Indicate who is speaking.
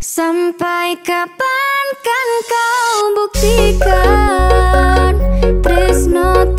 Speaker 1: Sampai kapan kan kau buktikan Tresno